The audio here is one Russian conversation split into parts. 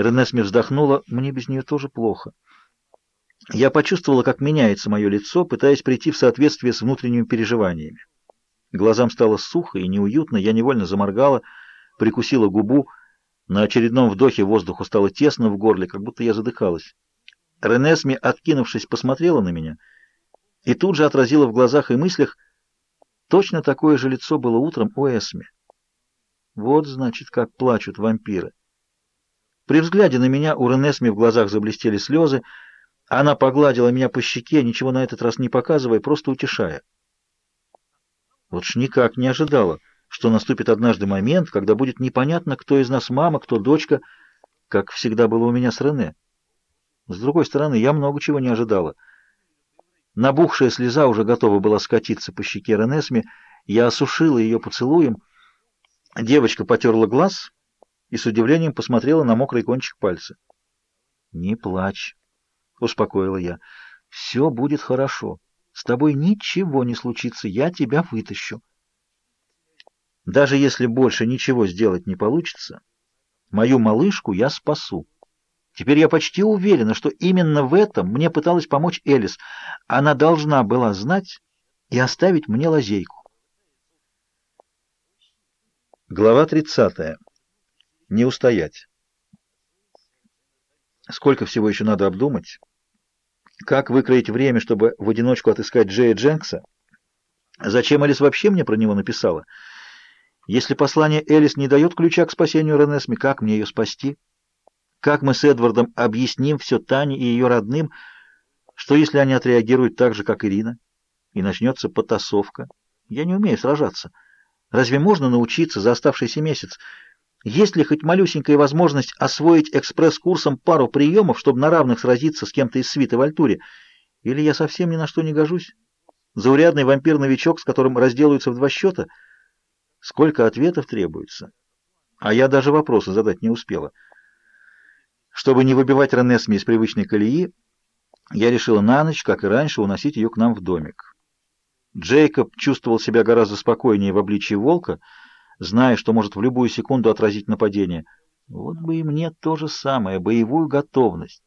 Ренесми вздохнула. Мне без нее тоже плохо. Я почувствовала, как меняется мое лицо, пытаясь прийти в соответствие с внутренними переживаниями. Глазам стало сухо и неуютно, я невольно заморгала, прикусила губу. На очередном вдохе воздуху стало тесно в горле, как будто я задыхалась. Ренесми, откинувшись, посмотрела на меня и тут же отразила в глазах и мыслях точно такое же лицо было утром у Эсми. Вот, значит, как плачут вампиры. При взгляде на меня у Ренесми в глазах заблестели слезы, она погладила меня по щеке, ничего на этот раз не показывая, просто утешая. Вот ж никак не ожидала, что наступит однажды момент, когда будет непонятно, кто из нас мама, кто дочка, как всегда было у меня с Рене. С другой стороны, я много чего не ожидала. Набухшая слеза уже готова была скатиться по щеке Ренесми, я осушила ее поцелуем. Девочка потерла глаз и с удивлением посмотрела на мокрый кончик пальца. «Не плачь», — успокоила я. «Все будет хорошо. С тобой ничего не случится. Я тебя вытащу». Даже если больше ничего сделать не получится, мою малышку я спасу. Теперь я почти уверена, что именно в этом мне пыталась помочь Элис. Она должна была знать и оставить мне лазейку. Глава 30. Не устоять. Сколько всего еще надо обдумать? Как выкроить время, чтобы в одиночку отыскать Джея Дженкса? Зачем Элис вообще мне про него написала? Если послание Элис не дает ключа к спасению Ренесми, как мне ее спасти? Как мы с Эдвардом объясним все Тане и ее родным, что если они отреагируют так же, как Ирина, и начнется потасовка? Я не умею сражаться. Разве можно научиться за оставшийся месяц? Есть ли хоть малюсенькая возможность освоить экспресс-курсом пару приемов, чтобы на равных сразиться с кем-то из свиты в Альтуре? Или я совсем ни на что не гожусь? Заурядный вампир-новичок, с которым разделаются в два счета? Сколько ответов требуется? А я даже вопросы задать не успела. Чтобы не выбивать Ренесми из привычной колеи, я решила на ночь, как и раньше, уносить ее к нам в домик. Джейкоб чувствовал себя гораздо спокойнее в обличии волка, зная, что может в любую секунду отразить нападение. Вот бы и мне то же самое, боевую готовность.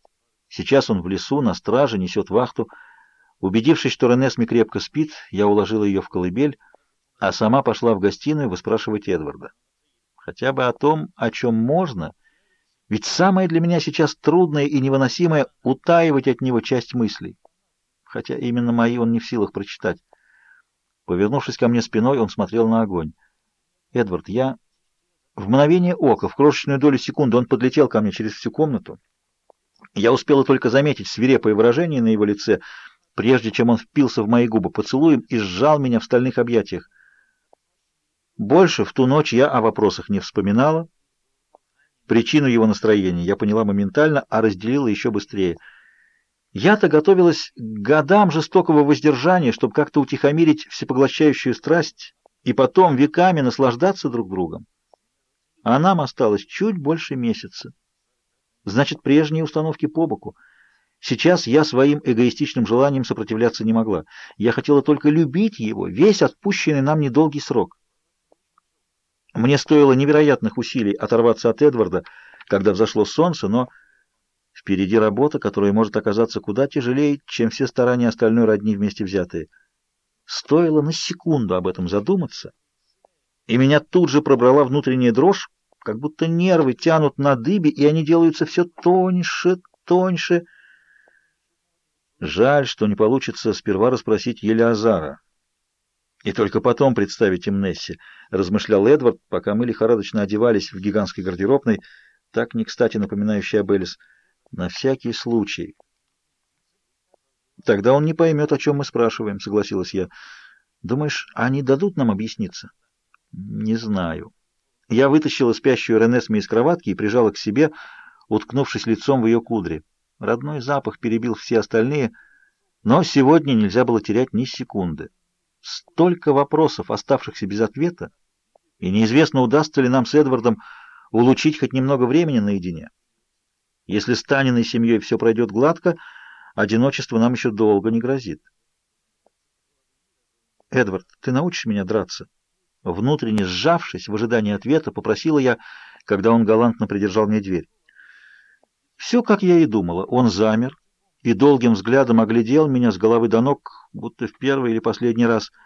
Сейчас он в лесу, на страже, несет вахту. Убедившись, что Ренесми крепко спит, я уложила ее в колыбель, а сама пошла в гостиную выспрашивать Эдварда. Хотя бы о том, о чем можно, ведь самое для меня сейчас трудное и невыносимое — утаивать от него часть мыслей. Хотя именно мои он не в силах прочитать. Повернувшись ко мне спиной, он смотрел на огонь. Эдвард, я... В мгновение ока, в крошечную долю секунды, он подлетел ко мне через всю комнату. Я успела только заметить свирепое выражение на его лице, прежде чем он впился в мои губы поцелуем и сжал меня в стальных объятиях. Больше в ту ночь я о вопросах не вспоминала. Причину его настроения я поняла моментально, а разделила еще быстрее. Я-то готовилась к годам жестокого воздержания, чтобы как-то утихомирить всепоглощающую страсть, и потом веками наслаждаться друг другом. А нам осталось чуть больше месяца. Значит, прежние установки по боку. Сейчас я своим эгоистичным желанием сопротивляться не могла. Я хотела только любить его, весь отпущенный нам недолгий срок. Мне стоило невероятных усилий оторваться от Эдварда, когда взошло солнце, но впереди работа, которая может оказаться куда тяжелее, чем все старания остальной родни вместе взятые. Стоило на секунду об этом задуматься, и меня тут же пробрала внутренняя дрожь, как будто нервы тянут на дыбе, и они делаются все тоньше, тоньше. Жаль, что не получится сперва расспросить Елеазара. И только потом представить им Несси, размышлял Эдвард, пока мы лихорадочно одевались в гигантской гардеробной, так не кстати напоминающей об Элис, на всякий случай. Тогда он не поймет, о чем мы спрашиваем, согласилась я. Думаешь, они дадут нам объясниться? Не знаю. Я вытащила спящую Ренесми из кроватки и прижала к себе, уткнувшись лицом в ее кудри. Родной запах перебил все остальные, но сегодня нельзя было терять ни секунды. Столько вопросов, оставшихся без ответа, и неизвестно, удастся ли нам с Эдвардом улучшить хоть немного времени наедине. Если с Таниной семьей все пройдет гладко, одиночество нам еще долго не грозит. «Эдвард, ты научишь меня драться?» Внутренне сжавшись, в ожидании ответа, попросила я, когда он галантно придержал мне дверь. Все, как я и думала. Он замер и долгим взглядом оглядел меня с головы до ног, будто в первый или последний раз —